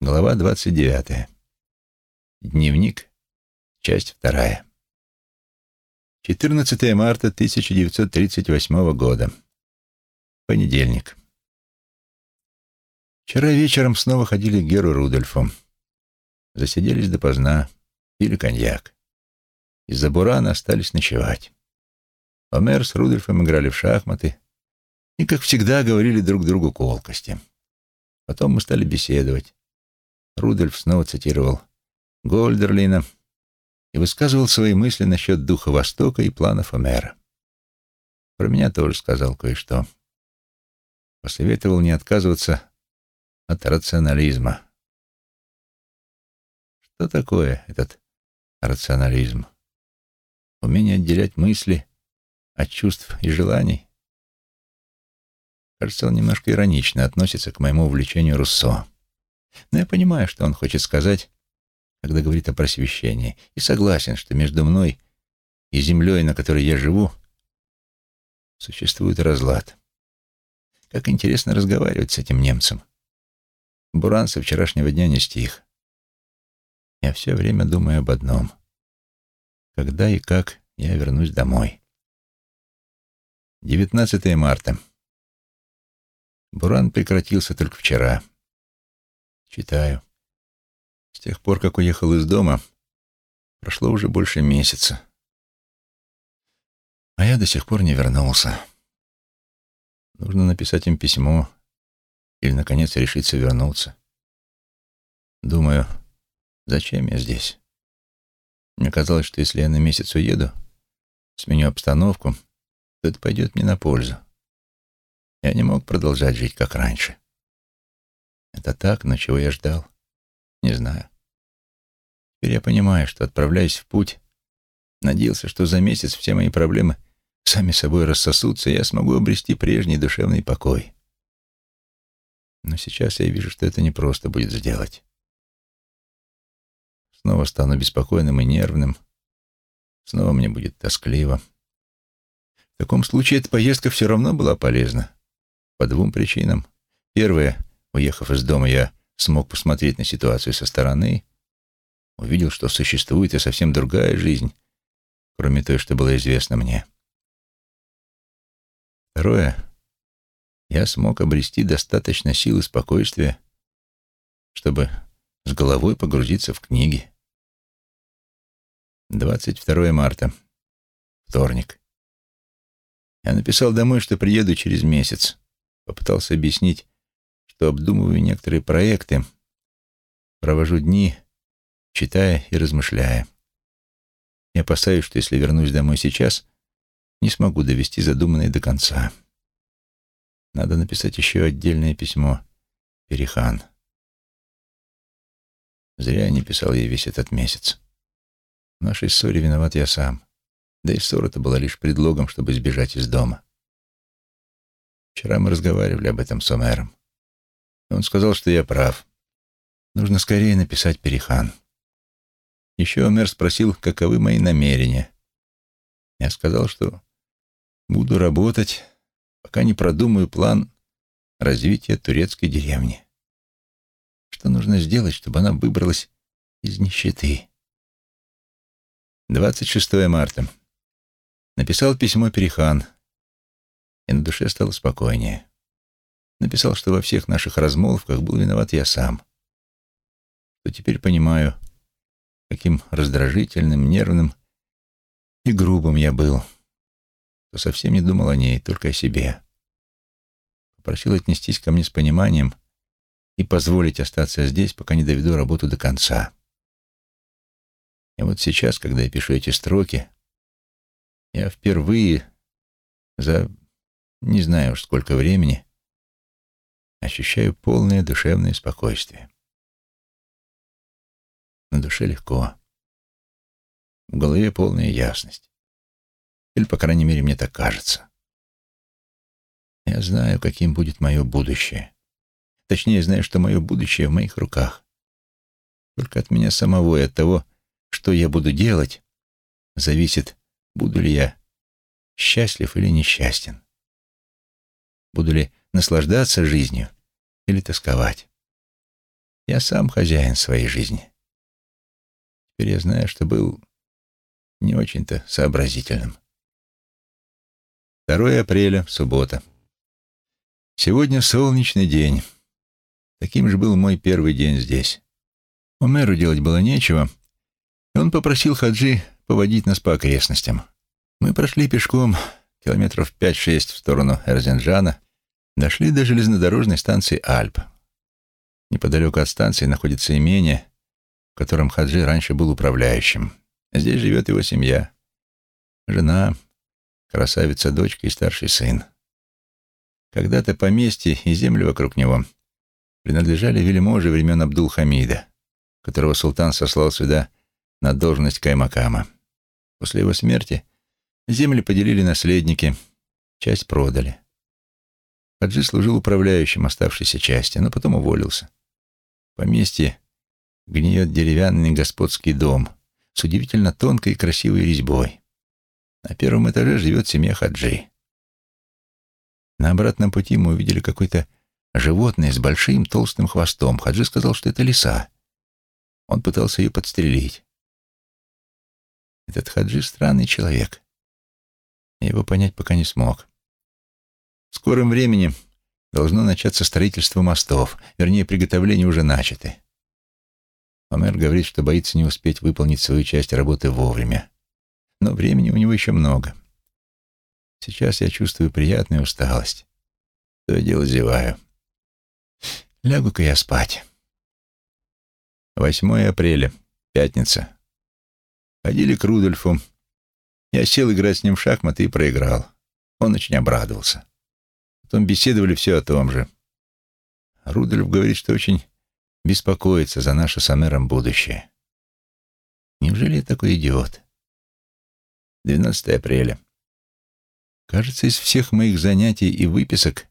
Глава 29. Дневник. Часть 2. 14 марта 1938 года. Понедельник. Вчера вечером снова ходили к Геру Рудольфу. Засиделись допоздна, пили коньяк. Из-за бурана остались ночевать. Омер с Рудольфом играли в шахматы и, как всегда, говорили друг другу колкости. Потом мы стали беседовать. Рудольф снова цитировал Гольдерлина и высказывал свои мысли насчет духа Востока и планов Омера. Про меня тоже сказал кое-что. Посоветовал не отказываться от рационализма. Что такое этот рационализм? Умение отделять мысли от чувств и желаний? Кажется, он немножко иронично относится к моему увлечению Руссо. Но я понимаю, что он хочет сказать, когда говорит о просвещении, и согласен, что между мной и землей, на которой я живу, существует разлад. Как интересно разговаривать с этим немцем. Буран со вчерашнего дня не стих. Я все время думаю об одном. Когда и как я вернусь домой. 19 марта. Буран прекратился только вчера. Читаю. С тех пор, как уехал из дома, прошло уже больше месяца. А я до сих пор не вернулся. Нужно написать им письмо или, наконец, решиться вернуться. Думаю, зачем я здесь? Мне казалось, что если я на месяц уеду, сменю обстановку, то это пойдет мне на пользу. Я не мог продолжать жить, как раньше. Это так, но чего я ждал? Не знаю. Теперь я понимаю, что, отправляясь в путь, надеялся, что за месяц все мои проблемы сами собой рассосутся, и я смогу обрести прежний душевный покой. Но сейчас я вижу, что это не просто будет сделать. Снова стану беспокойным и нервным. Снова мне будет тоскливо. В таком случае эта поездка все равно была полезна. По двум причинам. Первое, уехав из дома, я смог посмотреть на ситуацию со стороны, увидел, что существует и совсем другая жизнь, кроме той, что было известно мне. Второе, я смог обрести достаточно сил и спокойствия, чтобы с головой погрузиться в книги. 22 марта. Вторник. Я написал домой, что приеду через месяц. Попытался объяснить, что обдумываю некоторые проекты, провожу дни, читая и размышляя. Я опасаюсь, что если вернусь домой сейчас, не смогу довести задуманное до конца. Надо написать еще отдельное письмо Перехан. Зря я не писал ей весь этот месяц. В нашей ссоре виноват я сам. Да и ссора-то была лишь предлогом, чтобы сбежать из дома. Вчера мы разговаривали об этом с Омером. Он сказал, что я прав. Нужно скорее написать Перехан. Еще Омер спросил, каковы мои намерения. Я сказал, что буду работать, пока не продумаю план развития турецкой деревни. Что нужно сделать, чтобы она выбралась из нищеты? 26 марта. Написал письмо Перехан и на душе стало спокойнее. Написал, что во всех наших размолвках был виноват я сам. Что теперь понимаю, каким раздражительным, нервным и грубым я был. Что совсем не думал о ней, только о себе. Попросил отнестись ко мне с пониманием и позволить остаться здесь, пока не доведу работу до конца. И вот сейчас, когда я пишу эти строки, я впервые за не знаю уж сколько времени, ощущаю полное душевное спокойствие. На душе легко. В голове полная ясность. Или, по крайней мере, мне так кажется. Я знаю, каким будет мое будущее. Точнее, знаю, что мое будущее в моих руках. Только от меня самого и от того, что я буду делать, зависит, буду ли я счастлив или несчастен. Буду ли наслаждаться жизнью или тосковать? Я сам хозяин своей жизни. Теперь я знаю, что был не очень-то сообразительным. 2 апреля, суббота. Сегодня солнечный день. Таким же был мой первый день здесь. Омеру делать было нечего, и он попросил Хаджи поводить нас по окрестностям. Мы прошли пешком километров 5-6 в сторону Эрзенджана, дошли до железнодорожной станции Альп. Неподалеку от станции находится имение, в котором Хаджи раньше был управляющим. Здесь живет его семья. Жена, красавица дочка и старший сын. Когда-то поместье и земли вокруг него принадлежали вельможе времен Абдул-Хамида, которого султан сослал сюда на должность каймакама. После его смерти земли поделили наследники, часть продали. Хаджи служил управляющим оставшейся части, но потом уволился. В поместье гниет деревянный господский дом с удивительно тонкой и красивой резьбой. На первом этаже живет семья Хаджи. На обратном пути мы увидели какое-то животное с большим толстым хвостом. Хаджи сказал, что это лиса. Он пытался ее подстрелить. Этот Хаджи — странный человек. Я его понять пока не смог. В скором времени должно начаться строительство мостов, вернее, приготовления уже начаты. Омер говорит, что боится не успеть выполнить свою часть работы вовремя. Но времени у него еще много. Сейчас я чувствую приятную усталость. То я дело зеваю. Лягу-ка я спать. 8 апреля, пятница. Ходили к Рудольфу. Я сел играть с ним в шахматы и проиграл. Он очень обрадовался. Потом беседовали все о том же. Рудольф говорит, что очень беспокоится за наше с Амером будущее. Неужели я такой идиот? 12 апреля. Кажется, из всех моих занятий и выписок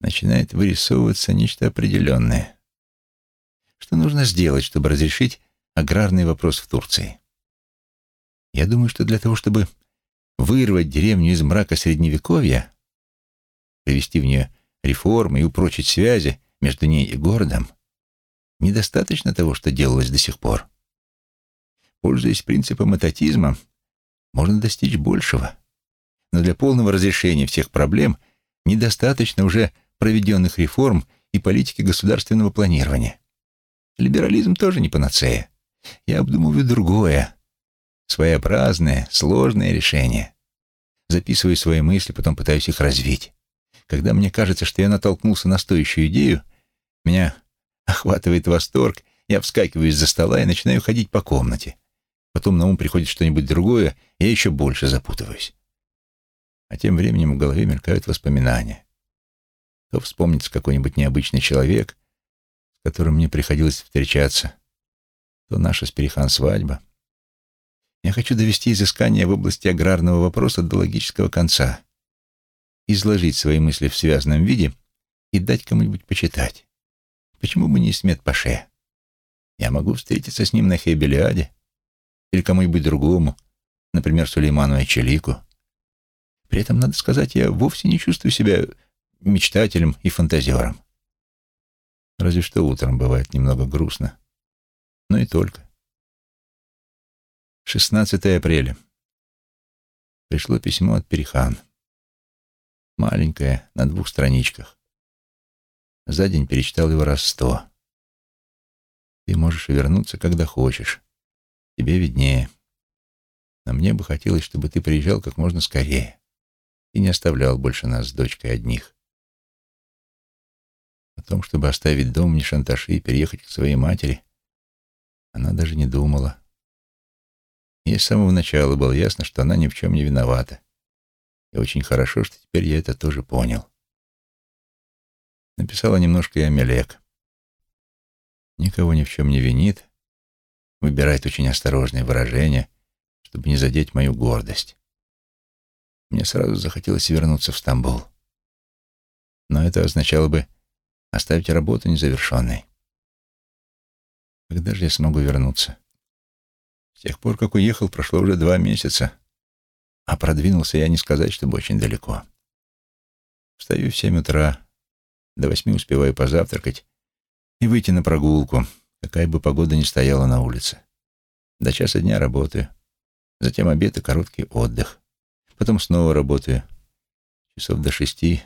начинает вырисовываться нечто определенное. Что нужно сделать, чтобы разрешить аграрный вопрос в Турции? Я думаю, что для того, чтобы вырвать деревню из мрака Средневековья, привести в нее реформы и упрочить связи между ней и городом, недостаточно того, что делалось до сих пор. Пользуясь принципом этатизма, можно достичь большего. Но для полного разрешения всех проблем недостаточно уже проведенных реформ и политики государственного планирования. Либерализм тоже не панацея. Я обдумываю другое, своеобразное, сложное решение. Записываю свои мысли, потом пытаюсь их развить. Когда мне кажется, что я натолкнулся на стоящую идею, меня охватывает восторг, я вскакиваю из-за стола и начинаю ходить по комнате. Потом на ум приходит что-нибудь другое, и я еще больше запутываюсь. А тем временем в голове мелькают воспоминания. То вспомнится какой-нибудь необычный человек, с которым мне приходилось встречаться, то наша с свадьба. Я хочу довести изыскание в области аграрного вопроса до логического конца, изложить свои мысли в связанном виде и дать кому-нибудь почитать. Почему бы не Смет Паше? Я могу встретиться с ним на Хейбелиаде или кому-нибудь другому, например, Сулейману Айчелику. При этом, надо сказать, я вовсе не чувствую себя мечтателем и фантазером. Разве что утром бывает немного грустно. Но и только. 16 апреля. Пришло письмо от Перехан. Маленькое, на двух страничках. За день перечитал его раз сто. Ты можешь вернуться, когда хочешь. Тебе виднее. Но мне бы хотелось, чтобы ты приезжал как можно скорее и не оставлял больше нас с дочкой одних. О том, чтобы оставить дом не шанташи и переехать к своей матери, она даже не думала. Ей с самого начала было ясно, что она ни в чем не виновата. И очень хорошо, что теперь я это тоже понял. Написала немножко и Амелек. Никого ни в чем не винит, выбирает очень осторожные выражения, чтобы не задеть мою гордость. Мне сразу захотелось вернуться в Стамбул. Но это означало бы оставить работу незавершенной. Когда же я смогу вернуться? С тех пор, как уехал, прошло уже два месяца, а продвинулся я не сказать, чтобы очень далеко. Встаю в семь утра, до восьми успеваю позавтракать и выйти на прогулку, какая бы погода ни стояла на улице. До часа дня работаю, затем обед и короткий отдых. Потом снова работаю, часов до шести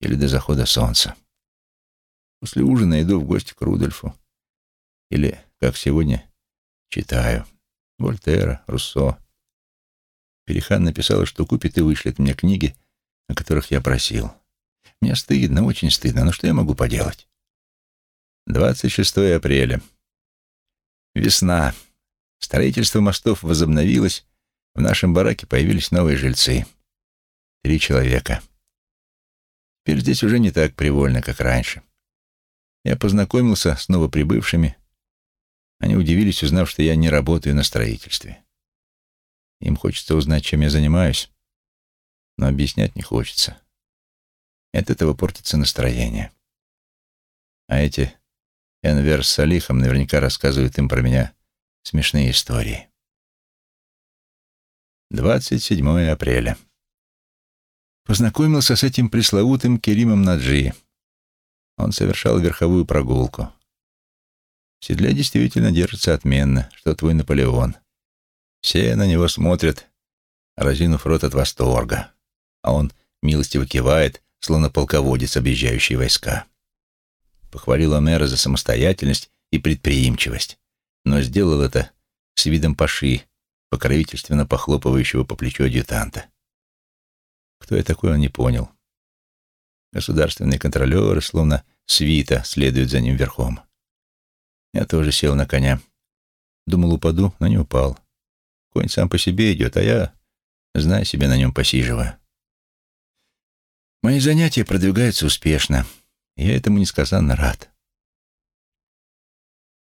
или до захода солнца. После ужина иду в гости к Рудольфу. Или, как сегодня, читаю. Вольтера, Руссо. Перехан написала, что купит и вышлет мне книги, о которых я просил. Мне стыдно, очень стыдно, но что я могу поделать? 26 апреля. Весна. Строительство мостов возобновилось. В нашем бараке появились новые жильцы. Три человека. Теперь здесь уже не так привольно, как раньше. Я познакомился с новоприбывшими. Они удивились, узнав, что я не работаю на строительстве. Им хочется узнать, чем я занимаюсь, но объяснять не хочется. От этого портится настроение. А эти Энвер с Салихом наверняка рассказывают им про меня смешные истории. 27 апреля. Познакомился с этим пресловутым Керимом Наджи. Он совершал верховую прогулку. В седле действительно держится отменно, что твой Наполеон. Все на него смотрят, разинув рот от восторга, а он милостиво кивает, словно полководец, объезжающий войска. Похвалил Омера за самостоятельность и предприимчивость, но сделал это с видом паши, покровительственно похлопывающего по плечу адъютанта. Кто я такой, он не понял. Государственные контролеры, словно свита, следуют за ним верхом. Я тоже сел на коня. Думал, упаду, но не упал. Конь сам по себе идет, а я, знаю себе, на нем посиживаю. Мои занятия продвигаются успешно. Я этому несказанно рад.